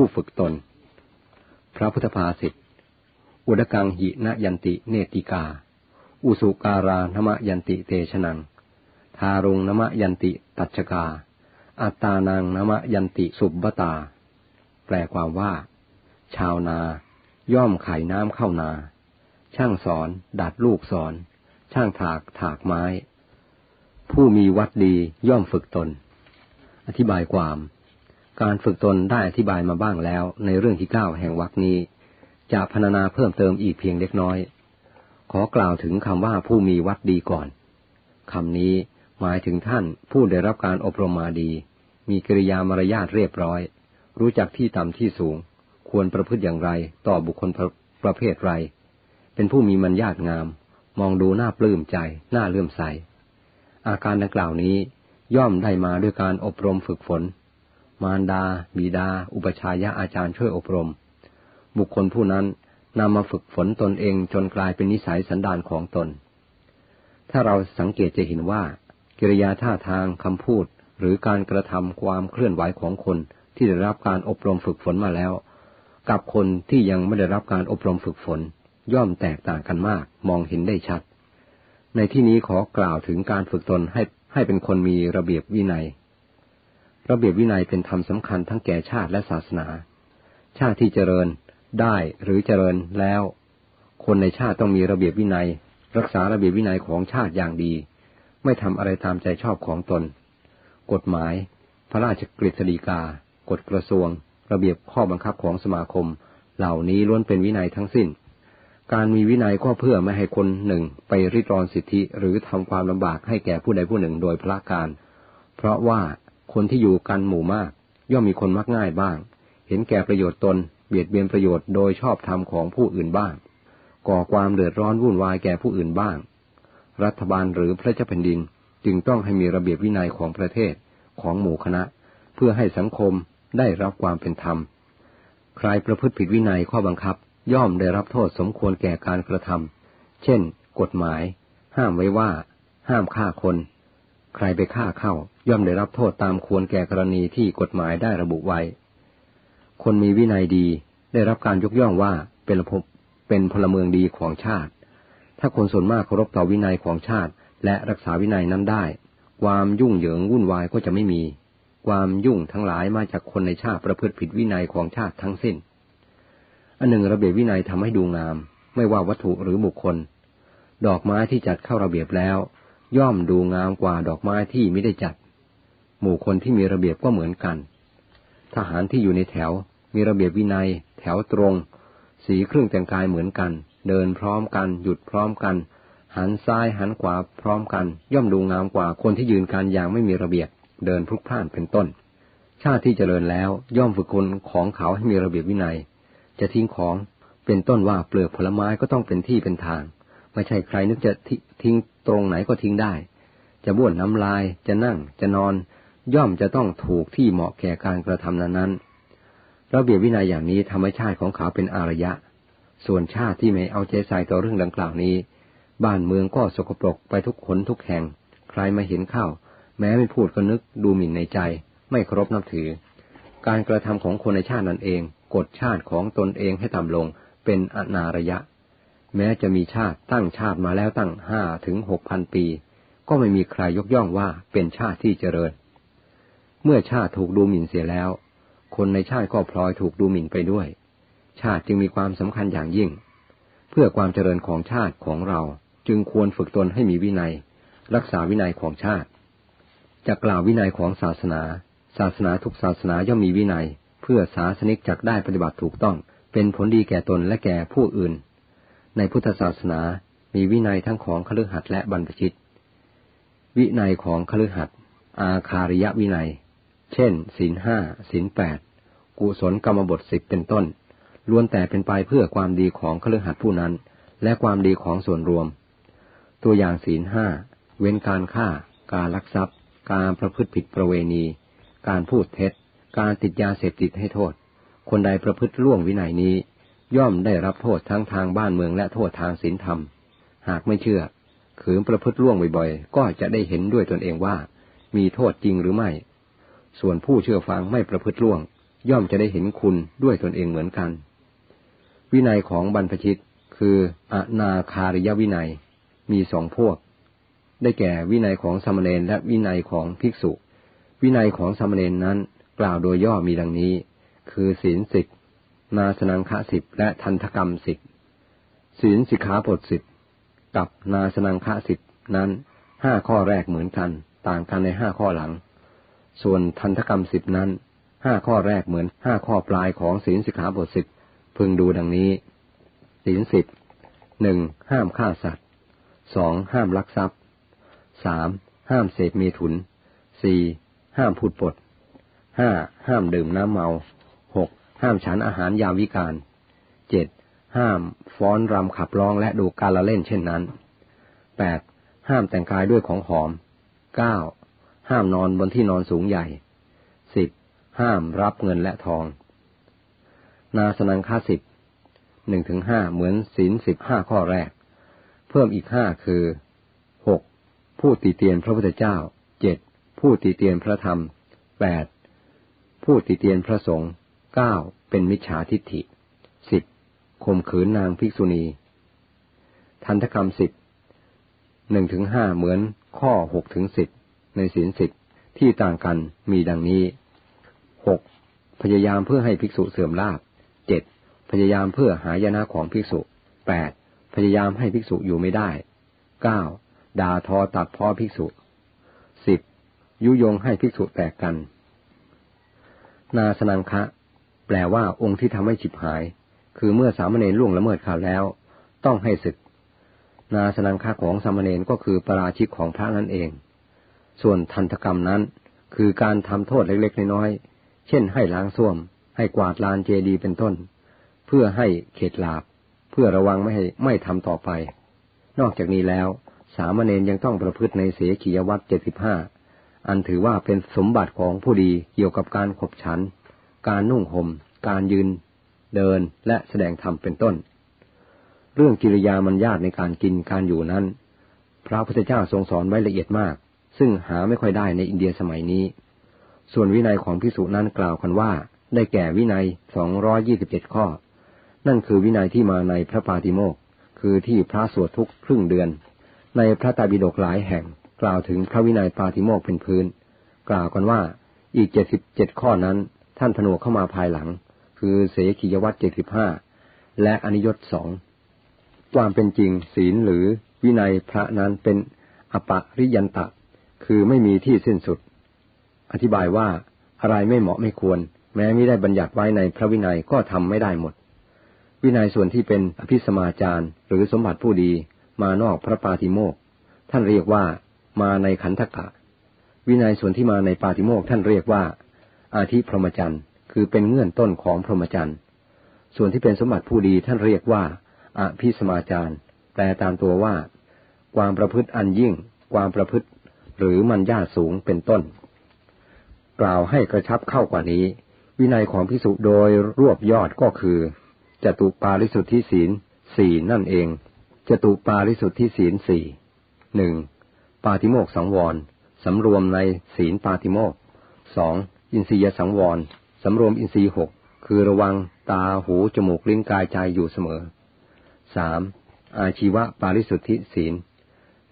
ผู้ฝึกตน พระพุทธภาษิตอุดกังหินยันติเนติกา อุสุการานมยันติเตชนัง ทารุงนมะยันติตัชกา อัตานังนมะยันติสุบบตา แปลความว่า ชาวนา ย่อมไข่น้ำเข้านา ช่างสอนดัดลูกสอน ช่างถากถากไม้ ผู้มีวัดดีย่อมฝึกตน อธิบายความ การฝึกตนได้อธิบายมาบ้างแล้ว ในเรื่องที่เก้าแห่งวรรคนี้ จะพรรณนาเพิ่มเติมอีกเพียงเล็กน้อย ขอกล่าวถึงคำว่าผู้มีวัดดีก่อนคำนี้หมายถึงท่านผู้ได้รับการอบรมมาดี มีกิริยามารยาทเรียบร้อย รู้จักที่ต่ำที่สูง ควรประพฤติอย่างไรต่อบุคคลประประเภทไร เป็นผู้มีมัญญาตงาม มองดูหน่าปลื้มใจหน่าเลื่อมใส อาการดังกล่าวนี้ย่อมได้มาด้วยการอบรมฝึกฝน มารดา บิดา อุปชายะอาจารย์ช่วยอบรม บุคคลผู้นั้นนำมาฝึกฝนตนเองจนกลายเป็นนิสัยสันดานของตน ถ้าเราสังเกตจะเห็นว่า กิริยาท่าทางคำพูด หรือการกระทำความเคลื่อนไหวของคนที่ได้รับการอบรมฝึกฝนมาแล้ว กับคนที่ยังไม่ได้รับการอบรมฝึกฝน ย่อมแตกต่างกันมาก มองเห็นได้ชัด ในที่นี้ขอกล่าวถึงการฝึกตนให้ให้เป็นคนมีระเบียบวินัย ระเบียบวินัยเป็นธรรมสำคัญทั้งแก่ชาติและศาสนา ชาติที่เจริญได้หรือเจริญแล้ว คนในชาติต้องมีระเบียบวินัย รักษาระเบียบวินัยของชาติอย่างดี ไม่ทำอะไรตามใจชอบของตน กฎหมาย พระราชกฤษฎีกา กฎกระทรวง ระเบียบข้อบังคับของสมาคม เหล่านี้ล้วนเป็นวินัยทั้งสิ้น การมีวินัยก็เพื่อไม่ให้คนหนึ่งไปริดรอนสิทธิหรือทำความลำบากให้แก่ผู้ใดผู้หนึ่งโดยพละการ เพราะว่า คนที่อยู่กันหมู่มาก ย่อมมีคนมักง่ายบ้าง เห็นแก่ประโยชน์ตน เบียดเบียนประโยชน์โดยชอบธรรมของผู้อื่นบ้าง ก่อความเดือดร้อนวุ่นวายแก่ผู้อื่นบ้าง รัฐบาลหรือพระเจ้าแผ่นดินจึงต้องให้มีระเบียบวินัยของประเทศของหมู่คณะ เพื่อให้สังคมได้รับความเป็นธรรม ใครประพฤติผิดวินัยข้อบังคับ ย่อมได้รับโทษสมควรแก่การกระทำเช่น กฎหมาย ห้ามไว้ว่า ห้ามฆ่าคน ใครไปฆ่าเข้า ย่อมได้รับโทษตามควรแก่กรณีที่กฎหมายได้ระบุไว้ คนมีวินัยดีได้รับการยกย่องว่าเป็นเป็นพลเมืองดีของชาติ ถ้าคนส่วนมากเคารพต่อวินัยของชาติ และรักษาวินัยนั้นได้ ความยุ่งเหยิงวุ่นวายก็จะไม่มี ความยุ่งทั้งหลายมาจากคนในชาติประพฤติผิดวินัยของชาติทั้งสิ้น อันหนึ่งระเบียบวินัยทำให้ดูงาม ไม่ว่าวัตถุหรือบุคคล ดอกไม้ที่จัดเข้าระเบียบแล้ว ย่อมดูงามกว่าดอกไม้ที่ไม่ได้จัด หมู่คนที่มีระเบียบก็เหมือนกัน ทหารที่อยู่ในแถว มีระเบียบวินัย แถวตรง สีเครื่องแต่งกายเหมือนกัน เดินพร้อมกัน หยุดพร้อมกัน หันซ้ายหันขวาพร้อมกัน ย่อมดูงามกว่าคนที่ยืนกันอย่างไม่มีระเบียบ เดินพลุกพล่านเป็นต้น ชาติที่เจริญแล้วย่อมฝึกคนของเขาให้มีระเบียบวินัย จะทิ้งของเป็นต้นว่าเปลือกผลไม้ก็ต้องเป็นที่เป็นทาง ไม่ใช่ใครนึกจะทิ้งตรงไหนก็ทิ้งได้ จะบ้วนน้ำลายจะนั่งจะนอน ย่อมจะต้องถูกที่เหมาะแก่การกระทำนั้นๆระเบียบวินัยอย่างนี้ธรรมชาติของเขาเป็นอารยะ ส่วนชาติที่ไม่เอาใจใส่ต่อเรื่องดังกล่าวนี้ บ้านเมืองก็สกปรกไปทุกขนทุกแห่ง ใครมาเห็นเข้า แม้ไม่พูดก็นึกดูหมิ่นในใจ ไม่เคารพนับถือ การกระทำของคนในชาตินั้นเองกฎชาติของตนเองให้ต่ำลงเป็นอนารยะ แม้จะมีชาติตั้งชาติมาแล้วตั้งห้าถึงหกพันปี ก็ไม่มีใครยกย่องว่าเป็นชาติที่เจริญ เมื่อชาติถูกดูหมิ่นเสียแล้ว คนในชาติก็พลอยถูกดูหมิ่นไปด้วย ชาติจึงมีความสำคัญอย่างยิ่ง เพื่อความเจริญของชาติของเราจึงควรฝึกตนให้มีวินัย รักษาวินัยของชาติ จะกล่าววินัยของศาสนา ศาสนาทุกศาสนาย่อมมีวินัย เพื่อศาสนิกจักได้ปฏิบัติถูกต้อง เป็นผลดีแก่ตนและแก่ผู้อื่น ในพุทธศาสนามีวินัยทั้งของคฤหัสถ์และบรรพชิต วินัยของคฤหัสถ์อาคาริยวินัย เช่นศีลห้าศีลแปดกุศลกรรมบทสิบเป็นต้น ล้วนแต่เป็นไปเพื่อความดีของครือขัดผู้นั้น และความดีของส่วนรวม ตัวอย่างศีลห้าเว้นการฆ่า การลักทรัพย์ การประพฤติผิดประเวณี การพูดเท็จ การติดยาเสพติดให้โทษ คนใดประพฤติล่วงวินัยนี้ ย่อมได้รับโทษทั้งทางบ้านเมืองและโทษทางศีลธรรม หากไม่เชื่อขืนประพฤติล่วงบ่อยๆ ก็จะได้เห็นด้วยตนเองว่า มีโทษจริงหรือไม่ ส่วนผู้เชื่อฟังไม่ประพฤติล่วง ย่อมจะได้เห็นคุณด้วยตนเองเหมือนกัน วินัยของบรรพชิตคืออนาคาริยวินัย มีสองพวก ได้แก่วินัยของสมณเณรและวินัยของภิกษุ วินัยของสมณเณรนั้นกล่าวโดยย่อมีดังนี้ คือศีลสิบ นาสนังคะสิบและทันทกรรมสิบศีลสิกขาบทสิบกับนาสนังคะสิบนั้นห้าข้อแรกเหมือนกัน ต่างกันในห้าข้อหลัง ส่วนทันทกรรมสิบนั้นห้าข้อแรกเหมือนห้าข้อปลายของศีลสิกขาบทสิบพึงดูดังนี้ศีลสิบหนึ่งห้ามฆ่าสัตว์สองห้ามลักทรัพย์สามห้ามเสพเมถุนสี่ห้ามพูดปดห้าห้ามดื่มน้ำเมา ห้ามฉันอาหารยามวิการเจ็ดห้ามฟ้อนรำขับร้องและดูการละเล่นเช่นนั้นแปดห้ามแต่งกายด้วยของหอมเก้าห้ามนอนบนที่นอนสูงใหญ่สิบห้ามรับเงินและทอง นาสนังค่าสิบหนึ่งถึงห้าเหมือนศีลสิบห้าข้อแรก เพิ่มอีกห้าคือหกผู้ตีเตียนพระพุทธเจ้าเจ็ดผู้ตีเตียนพระธรรมแปดผู้ตีเตียนพระสงฆ์ เก้าเป็นมิจฉาทิฏฐิสิบข่มขืนนางภิกษุณี ทันทกรรมสิบหนึ่งถึงห้าเหมือนข้อหกถึงสิบในศีลสิบที่ต่างกันมีดังนี้หกพยายามเพื่อให้ภิกษุเสื่อมลาบเจ็ดพยายามเพื่อหายนะของภิกษุแปดพยายามให้ภิกษุอยู่ไม่ได้เก้าด่าทอตัดพ้อภิกษุสิบยุยงให้ภิกษุแตกกัน นาสนังคะ แปลว่าองค์ที่ทำให้ฉิบหาย คือเมื่อสามเณรล่วงละเมิดข่าวแล้ว ต้องให้ศึก นาสนังคะของสามเณรก็คือประราชิกของพระนั่นเอง ส่วนทันตกรรมนั้น คือการทำโทษเล็กๆน้อยๆเช่น ให้ล้างส้วม ให้กวาดลานเจดีเป็นต้น เพื่อให้เข็ดหลาบ เพื่อระวังไม่ให้ไม่ทำต่อไป นอกจากนี้แล้ว สามเณรยังต้องประพฤติในเสขียวัตรเจ็ดสิบห้าอันถือว่าเป็นสมบัติของผู้ดีเกี่ยวกับการขบฉัน การนุ่งหม่ม การยืน เดินและแสดงธรรมเป็นต้น เรื่องกิริยามันยากในการกินการอยู่นั้น พระพุทธเจ้าทรงสอนไว้ละเอียดมาก ซึ่งหาไม่ค่อยได้ในอินเดียสมัยนี้ ส่วนวินัยของพิสุนั้นกล่าวกันว่า ได้แก่วินัยสองร้อยี่สิบเจ็ดข้อ นั่นคือวินัยที่มาในพระปาติโมกคือที่พระสวดทุกครึ่งเดือน ในพระตาบิดกหลายแห่ง กล่าวถึงพระวินัยปาติโมกเป็นพื้น กล่าวกันว่าอีกเจ็ดสิบเจ็ดข้อนั้น ท่านผนวกเข้ามาภายหลัง คือเสขียวัตรเจ็ดสิบห้าและอนิยตสองความเป็นจริงศีลหรือวินัยพระนั้นเป็นอปริยันตะ คือไม่มีที่สิ้นสุด อธิบายว่าอะไรไม่เหมาะไม่ควร แม้ไม่ได้บัญญัติไว้ในพระวินัยก็ทำไม่ได้หมด วินัยส่วนที่เป็นอภิสมาจารหรือสมบัติผู้ดีมานอกพระปาติโมกท่านเรียกว่ามาในขันธกะ วินัยส่วนที่มาในปาติโมกท่านเรียกว่า อาทิพรหมจรรย์ คือเป็นเงื่อนต้นของพรหมจรรย์ ส่วนที่เป็นสมบัติผู้ดีท่านเรียกว่าอภิสมาจาร์แปลตามตัวว่า ความประพฤติอันยิ่ง ความประพฤติ หรือมันญาสูงเป็นต้น กล่าวให้กระชับเข้ากว่านี้ วินัยของพิสุโดยรวบยอดก็คือจตุปาริสุทธิศีลสี่นั่นเองจตุปาริสุทธิศีลสี่หนึ่งปาติโมกสังวรสำรวมในศีลปาติโมกสอง อินทรียสังวรสำรวมอินทรีย์หกคือระวังตาหู จมูก ลิ้นกายใจอยู่เสมอสามอาชีวะปาริสุทธิศีล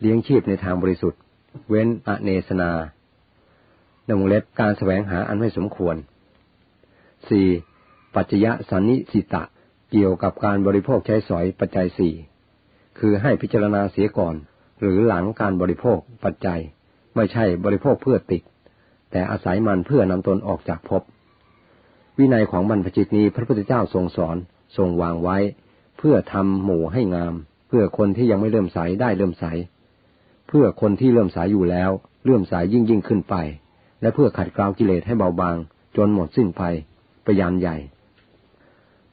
เลี้ยงชีพในทางบริสุทธิ์ เว้นอเนสนาดงเล็บการแสวงหาอันไม่สมควรสี่ปัจจยสันนิสิตะ เกี่ยวกับการบริโภคใช้สอยปัจจัยสี่คือให้พิจารณาเสียก่อน หรือหลังการบริโภคปัจจัย ไม่ใช่บริโภคเพื่อติด แต่อาศัยมันเพื่อนำตนออกจากภพ วินัยของบรรพจิตนี้พระพุทธเจ้าทรงสอนทรงวางไว้ เพื่อทำหมู่ให้งาม เพื่อคนที่ยังไม่เริ่มใสได้เริ่มใส เพื่อคนที่เริ่มใสยอยู่แล้ว เริ่มใสยยิ่งยิ่งขึ้นไป และเพื่อขัดเกลากิเลสให้เบาบาง จนหมดสิ้นไปไปยานใหญ่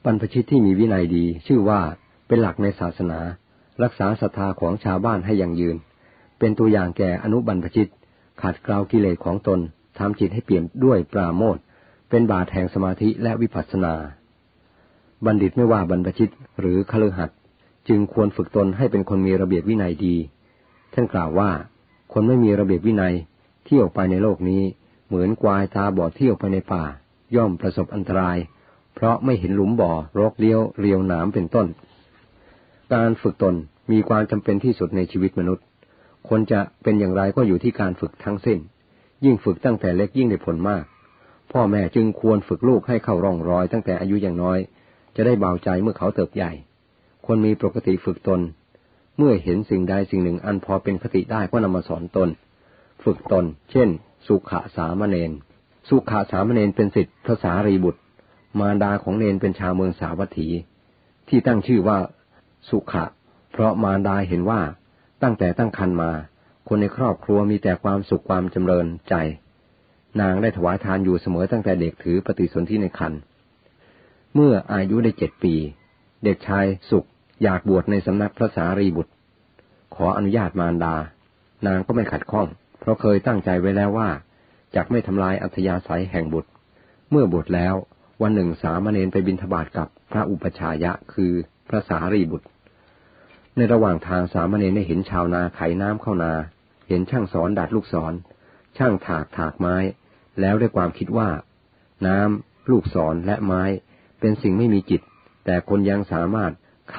บรรพชิตที่มีวินัยดีชื่อว่าเป็นหลักในศาสนา รักษาศรัทธาของชาวบ้านให้ยั่งยืน เป็นตัวอย่างแก่อนุบรรพชิตขัดเกลากิเลสของตน ทำจิตให้เปลี่ยนด้วยปราโมทเป็นบาตแห่งสมาธิและวิปัสสนา บัณฑิตไม่ว่าบรรพชิตหรือคฤหัสถ์จึงควรฝึกตนให้เป็นคนมีระเบียบวินัยดี ท่านกล่าวว่า คนไม่มีระเบียบวินัยเที่ยวไปในโลกนี้ เหมือนกวายตาบอดเที่ยวไปในป่า ย่อมประสบอันตราย เพราะไม่เห็นหลุมบ่อรกเลี้ยวเรียวหนามเป็นต้น การฝึกตนมีความจำเป็นที่สุดในชีวิตมนุษย์ คนจะเป็นอย่างไรก็อยู่ที่การฝึกทั้งสิ้น ยิ่งฝึกตั้งแต่เล็กยิ่งได้ผลมาก พ่อแม่จึงควรฝึกลูกให้เข้าร่องรอยตั้งแต่อายุอย่างน้อย จะได้เบาใจเมื่อเขาเติบใหญ่ คนมีปกติฝึกตน เมื่อเห็นสิ่งใดสิ่งหนึ่งอันพอเป็นคติได้ก็นำมาสอนตน ฝึกตน เช่น สุขะสามเณร สุขาสามเณรเป็นสิทธิพระสารีบุตร มารดาของเนนเป็นชาวเมืองสาวัตถี ที่ตั้งชื่อว่า สุขะ เพราะมารดาเห็นว่าตั้งแต่ตั้งครรภ์มา คนในครอบครัวมีแต่ความสุขความจำเริญใจ นางได้ถวายทานอยู่เสมอตั้งแต่เด็กถือปฏิสนธิในครรภ์เมื่ออายุได้เจ็ดปี เด็กชายสุขอยากบวชในสำนักพระสารีบุตร ขออนุญาตมารดา นางก็ไม่ขัดข้อง เพราะเคยตั้งใจไว้แล้วว่าจกไม่ทำลายอัธยาศัยแห่งบุตร เมื่อบวชแล้ววันหนึ่งสามเณรไปบินทบาทกับพระอุปชายะคือพระสารีบุตร ในระหว่างทางสามเณรได้เห็นชาวนาไขน้ำเข้านา เห็นช่างสอนดัดลูกศร ช่างถากถากไม้ แล้วด้วยความคิดว่า น้ำลูกศรและไม้เป็นสิ่งไม่มีจิต แต่คนยังสามารถไข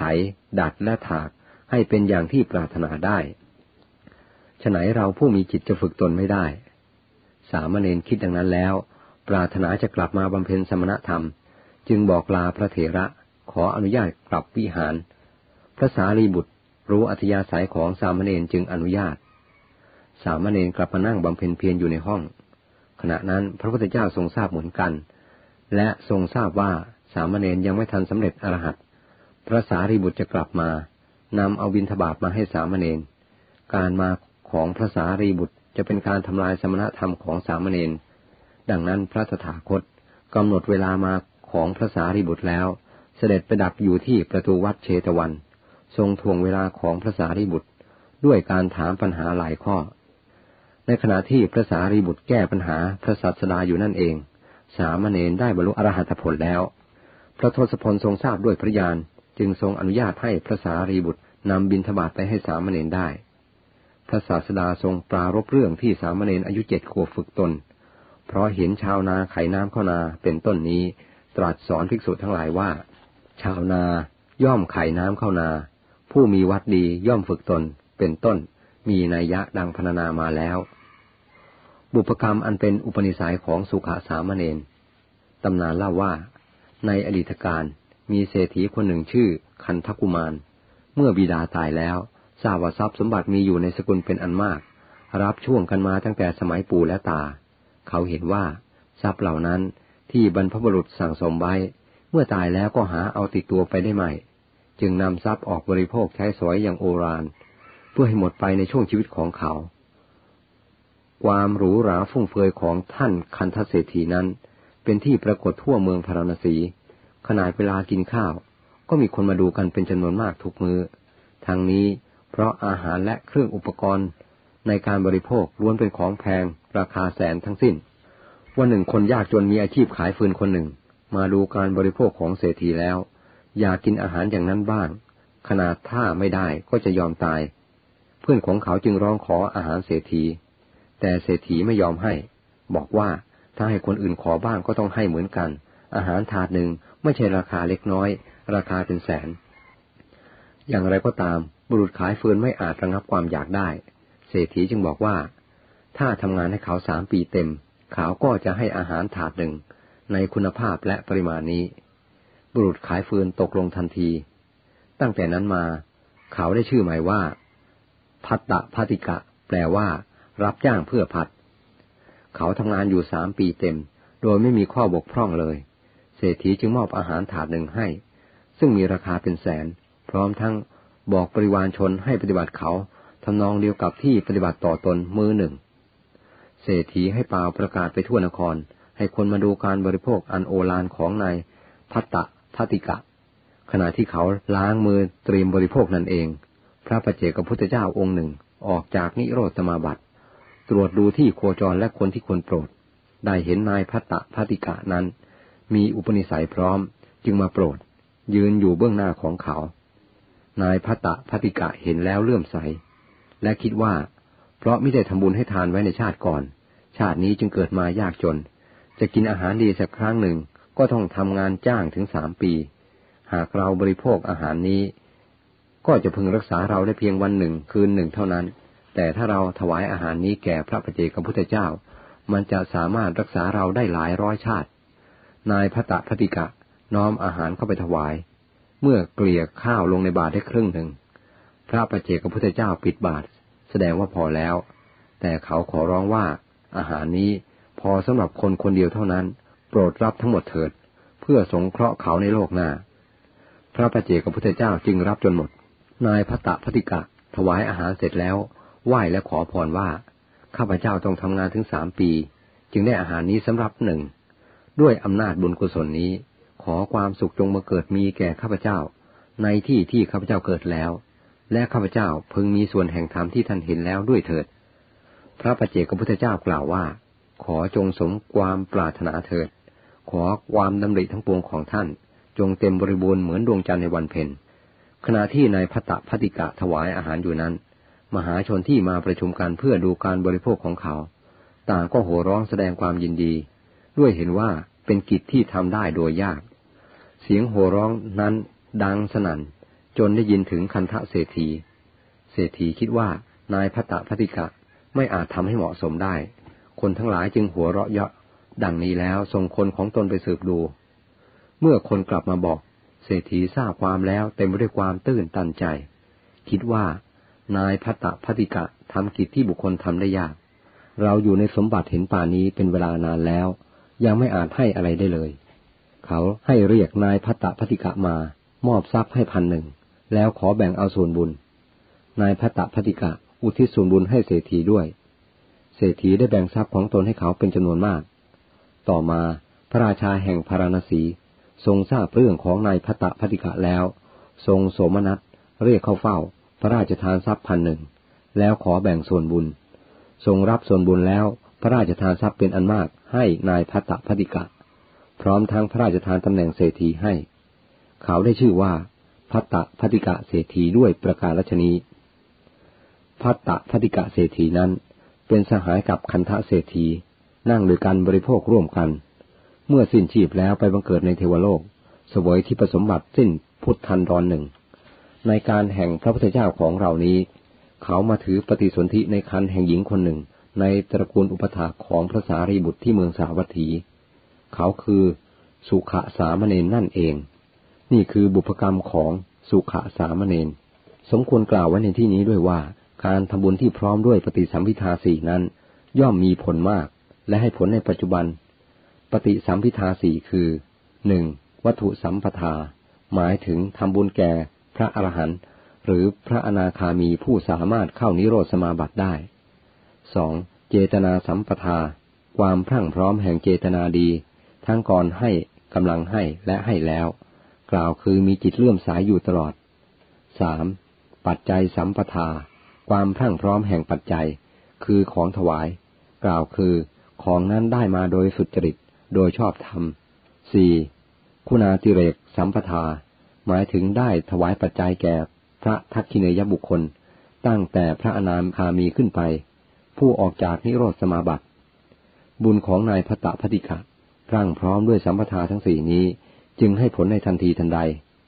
ดัดและถากให้เป็นอย่างที่ปรารถนาได้ฉไหนเราผู้มีจิตจะฝึกตนไม่ได้ สามเณรคิดดังนั้นแล้ว ปรารถนาจะกลับมาบำเพ็ญสมณธรรม จึงบอกลาพระเถระขออนุญาตกลับวิหาร พระสารีบุตรรู้อัธยาศัยของสามเณรจึงอนุญาต สามเณรกลับมานั่งบำเพ็ญเพียรอยู่ในห้อง ขณะนั้นพระพุทธเจ้าทรงทราบเหมือนกัน และทรงทราบว่าสามเณรยังไม่ทันสำเร็จอรหัตพระสารีบุตรจะกลับมานำเอาบิณฑบาตมาให้สามเณร การมาของพระสารีบุตรจะเป็นการทำลายสมณธรรมของสามเณร ดังนั้นพระสถาคตกำหนดเวลามาของพระสารีบุตรแล้ว เสด็จไปดักอยู่ที่ประตูวัดเชตวัน ทรงทวงเวลาของพระสารีบุตรด้วยการถามปัญหาหลายข้อ ในขณะที่พระสารีบุตรแก้ปัญหาพระสัสดาอยู่นั่นเอง สามเณรได้บรรลุอรหัตผลแล้ว พระทศพลทรงทราบด้วยพระญาณจึงทรงอนุญาตให้พระสารีบุตรนำบิณฑบาตไปให้สามเณรได้ พระศาสดาทรงปรารบเรื่องที่สามเณรอายุเจ็ดขวบฝึกตน เพราะเห็นชาวนาไขน้ำเข้านาเป็นต้นนี้ ตรัสสอนภิกษุทั้งหลายว่า ชาวนาย่อมไขน้ำเข้านา ผู้มีวัดดีย่อมฝึกตนเป็นต้น มีนัยยะดังพรรณนามาแล้ว บุพกรรมอันเป็นอุปนิสัยของสุขาสามเณรตำนานเล่าว่า ในอดีตการมีเศรษฐีคนหนึ่งชื่อคันทกุมาร เมื่อบิดาตายแล้วทราบว่าทรัพย์สมบัติมีอยู่ในสกุลเป็นอันมาก รับช่วงกันมาตั้งแต่สมัยปู่และตา เขาเห็นว่าทรัพย์เหล่านั้นที่บรรพบุรุษสั่งสมไว้ เมื่อตายแล้วก็หาเอาติดตัวไปได้ใหม่ จึงนำทรัพย์ออกบริโภคใช้สอยอย่างโอรานเพื่อให้หมดไปในช่วงชีวิตของเขา ความหรูหราฟุ่มเฟือยของท่านคันทเศรษฐีนั้น เป็นที่ปรากฏทั่วเมืองพาราณสีขณะเวลากินข้าว ก็มีคนมาดูกันเป็นจำนวนมากทุกมือทางนี้เพราะอาหารและเครื่องอุปกรณ์ในการบริโภคล้วนเป็นของแพง ราคาแสนทั้งสิ้นวันหนึ่งคนยากจนมีอาชีพขายฟืนคนหนึ่ง มาดูการบริโภคของเศรษฐีแล้ว อยากกินอาหารอย่างนั้นบ้าง ขนาดถ้าไม่ได้ก็จะยอมตาย พื่อนของเขาจึงร้องขออาหารเศรษฐี แต่เศรษฐีไม่ยอมให้ บอกว่าถ้าให้คนอื่นขอบ้างก็ต้องให้เหมือนกัน อาหารถาดหนึ่งไม่ใช่ราคาเล็กน้อย ราคาเป็นแสน อย่างไรก็ตาม บุรุษขายเฟืนไม่อาจระงับความอยากได้ เศรษฐีจึงบอกว่า ถ้าทำงานให้เขาสามปีเต็ม เขาก็จะให้อาหารถาดหนึ่ง ในคุณภาพและปริมาณนี้ บุรุษขายเฟืนตกลงทันที ตั้งแต่นั้นมา เขาได้ชื่อใหมายว่า พัตตะพัติกะ แปลว่า รับจ้างเพื่อผัด เขาทำงานอยู่สามปีเต็ม โดยไม่มีข้อบกพร่องเลย เศรษฐีจึงมอบอาหารถาดหนึ่งให้ ซึ่งมีราคาเป็นแสน พร้อมทั้งบอกปริวานชนให้ปฏิบัติเขาทำนองเดียวกับที่ปฏิบัติต่อตนมือหนึ่ง เศรษฐีให้เปล่าประกาศไปทั่วนคร ให้คนมาดูการบริโภคอันโอฬารของนายพัตตะพัติกะ ขณะที่เขาล้างมือเตรียมบริโภคนั่นเอง พระประเจกพุทธเจ้าองค์หนึ่งออกจากนิโรธสมาบัติ ตรวจดูที่โคจรและคนที่ควรโปรด ได้เห็นนายพัตตะพัติกะนั้น มีอุปนิสัยพร้อมจึงมาโปรด ยืนอยู่เบื้องหน้าของเขา นายพัตตะพัติกะเห็นแล้วเลื่อมใส และคิดว่า เพราะไม่ได้ทำบุญให้ทานไว้ในชาติก่อน ชาตินี้จึงเกิดมายากจน จะกินอาหารดีสักครั้งหนึ่งก็ต้องทำงานจ้างถึงสามปี หากเราบริโภคอาหารนี้ ก็จะพึงรักษาเราได้เพียงวันหนึ่งคืนหนึ่งเท่านั้น แต่ถ้าเราถวายอาหารนี้แก่พระปเจกพุทธเจ้า มันจะสามารถรักษาเราได้หลายร้อยชาติ นายพระตะพติกะน้อมอาหารเข้าไปถวาย เมื่อเกลี่ยข้าวลงในบาตรได้ครึ่งหนึ่ง พระปเจกพุทธเจ้าปิดบาตรแสดงว่าพอแล้ว แต่เขาขอร้องว่า อาหารนี้พอสำหรับคนคนเดียวเท่านั้น โปรดรับทั้งหมดเถิด เพื่อสงเคราะห์เขาในโลกหน้า พระปเจกพุทธเจ้าจึงรับจนหมด นายพระตะพติกะ ถวายอาหารเสร็จแล้ว ไหว้และขอพรว่า ข้าพเจ้าต้องทำงานถึงสามปี จึงได้อาหารนี้สำหรับหนึ่ง ด้วยอำนาจบุญกุศลนี้ ขอความสุขจงมาเกิดมีแก่ข้าพเจ้า ในที่ที่ข้าพเจ้าเกิดแล้ว และข้าพเจ้าพึงมีส่วนแห่งธรรมที่ท่านเห็นแล้วด้วยเถิด พระปเจกพุทธเจ้ากล่าวว่า ขอจงสมความปรารถนาเถิด ขอความดำริทั้งปวงของท่าน จงเต็มบริบูรณ์เหมือนดวงจันทร์ในวันเพ็ญ ขณะที่นายพัตตพัติกะถวายอาหารอยู่นั้น มหาชนที่มาประชุมกันเพื่อดูการบริโภคของเขา ต่างก็โห่ร้องแสดงความยินดี ด้วยเห็นว่าเป็นกิจที่ทำได้โดยยาก เสียงโห่ร้องนั้นดังสนั่น จนได้ยินถึงคันทะเศรษฐี เศรษฐีคิดว่านายพัตตพัติกะไม่อาจทำให้เหมาะสมได้ คนทั้งหลายจึงหัวเราะเยาะดังนี้แล้วส่งคนของตนไปสืบดู เมื่อคนกลับมาบอก เศรษฐีทราบความแล้วเต็มไปด้วยความตื้นตันใจ คิดว่านายพัตตพัติกะทำกิจที่บุคคลทำได้ยาก เราอยู่ในสมบัติเห็นป่านี้เป็นเวลานานแล้ว ยังไม่อาจให้อะไรได้เลย เขาให้เรียกนายพัตตพัติกะมามอบทรัพย์ให้พันหนึ่ง แล้วขอแบ่งเอาส่วนบุญ นายพัตตพัติกะอุทิศส่วนบุญให้เศรษฐีด้วย เศรษฐีได้แบ่งทรัพย์ของตนให้เขาเป็นจำนวนมาก ต่อมาพระราชาแห่งพาราณสี ทรงทราบเรื่องของนายพัตตพัติกะแล้ว ทรงโสมนัสเรียกเข้าเฝ้า พระราชทานทรัพย์พันหนึ่งแล้วขอแบ่งส่วนบุญ ทรงรับส่วนบุญแล้ว พระราชทานทรัพย์เป็นอันมากให้นายพัตตพัติกะ พร้อมทั้งพระราชทานตำแหน่งเศรษฐีให้ เขาได้ชื่อว่าพัตตพัติกะเศรษฐีด้วยประการฉนี้พัตตพัติกะเศรษฐีนั้น เป็นสหายกับคันธะเศรษฐี นั่งหรือการบริโภคร่วมกัน เมื่อสิ้นชีพแล้วไปบังเกิดในเทวโลก สวยที่ประสมบัติสิ้นพุทธันดรหนึ่ง ในการแห่งพระพุทธเจ้าของเรานี้ เขามาถือปฏิสนธิในคันแห่งหญิงคนหนึ่ง ในตระกูลอุปถาของพระสารีบุตรที่เมืองสาวัตถี เขาคือสุขะสามเณรนั่นเอง นี่คือบุพกรรมของสุขะสามเณรสมควรกล่าวไว้ในที่นี้ด้วยว่า การทำบุญที่พร้อมด้วยปฏิสัมพิทาสี่นั้น ย่อมมีผลมาก และให้ผลในปัจจุบัน ปฏิสัมพิทาสี่คือหนึ่งวัตถุสัมปทา หมายถึงทำบุญแก่พระอรหันต์หรือพระอนาคามีผู้สามารถเข้านิโรธสมาบัติได้สองเจตนาสัมปทา ความพรั่งพร้อมแห่งเจตนาดี ทั้งก่อนให้กำลังให้และให้แล้ว กล่าวคือมีจิตเลื่อมสายอยู่ตลอดสามปัจจัยสัมปทา ความพรั่งพร้อมแห่งปัจจัย คือของถวาย กล่าวคือของนั้นได้มาโดยสุจริต โดยชอบธรรมสี่คุณาติเรก สัมปทา หมายถึงได้ถวายปัจจัยแก่พระทักขิเนยบุคคล ตั้งแต่พระอนามคามีขึ้นไป ผู้ออกจากนิโรธสมาบัติ บุญของนายพระตะพติกะร่างพร้อมด้วยสัมปทาทั้งสี่นี้ จึงให้ผลในทันทีทันใด